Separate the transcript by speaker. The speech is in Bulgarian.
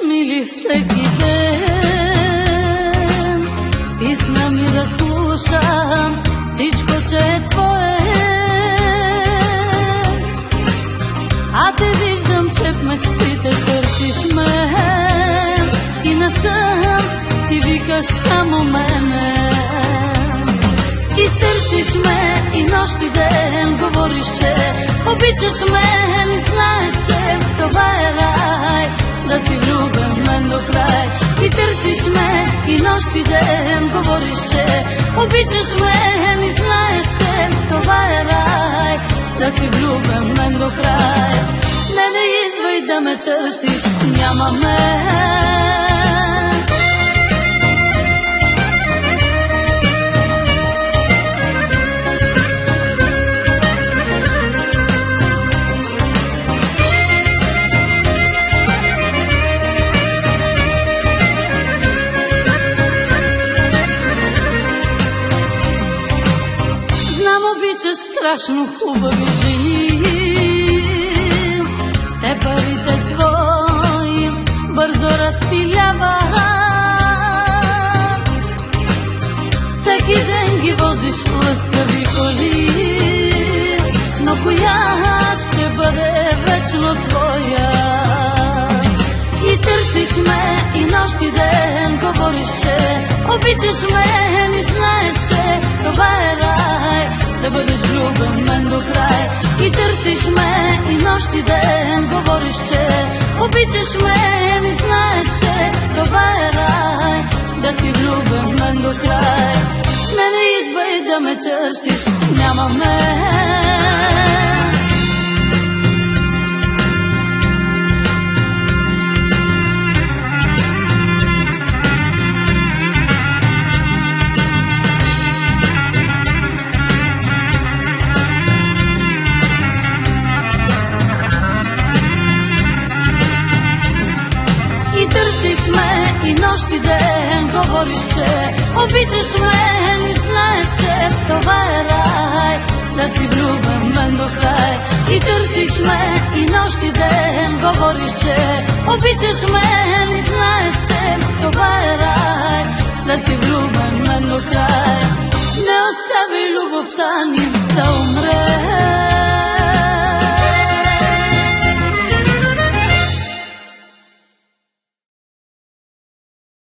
Speaker 1: ти всеки ден. Писна ми да слушам всичко, че е твое. А те виждам, че в мечтите търсиш мен. И на сън ти викаш само мене. И търсиш ме и нощ и ден Говориш, че обичаш мен И знаеш, че това е рай Да си влюбен мен до край. И търсиш ме и нощ и ден Говориш, че обичаш мен И знаеш, че това е рай. Да си влюбен мен до край. Не, не идвай да ме търсиш Няма мен обичаш страшно хубави жени. Те парите твои бързо разпилява. Всеки ден ги возиш в лъскави коли, но коя ще бъде вечно твоя? И търсиш ме и нощ и ден, говориш, че обичаш мен и знаеш, че това е рай да бъдеш влюбен мен до край. И търсиш ме и нощ и ден Говориш, че обичаш мен И знаеш, че това е рай. Да си влюбен мен до край. Не, не идвай да ме търсиш Няма ден Говориш, че обичаш мен и знаеш, че това е рай Да си влюбен мен до край И търсиш ме и нощ и ден Говориш, че обичаш мен и знаеш, че това е рай Да си влюбен мен до край